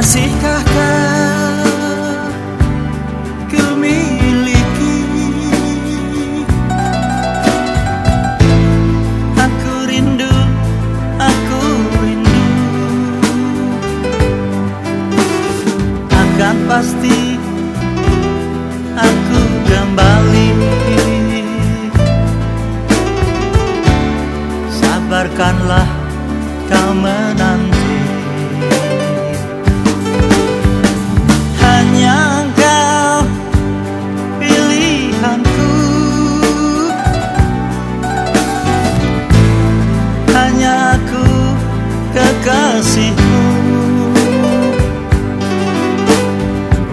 Masihkah kau ku miliki Aku rindu, aku rindu. Akan pasti aku kembali. Sabarkanlah kau menanti kekasihmu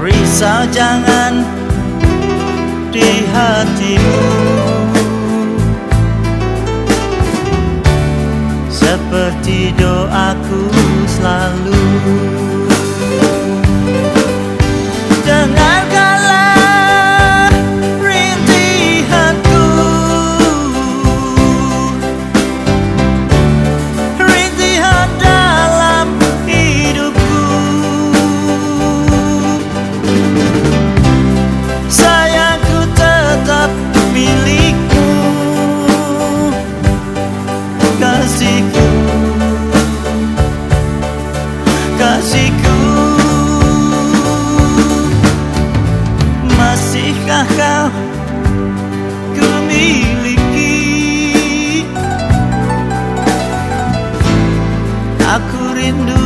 Risau jangan di hatimu. Seperti doaku selalu Kasihku. Kasihku. Masihkah kau ku miliki Aku rindu,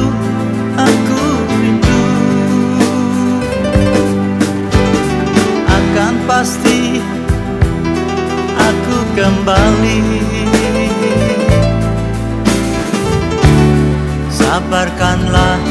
aku rindu. Akan pasti aku kembali Menanti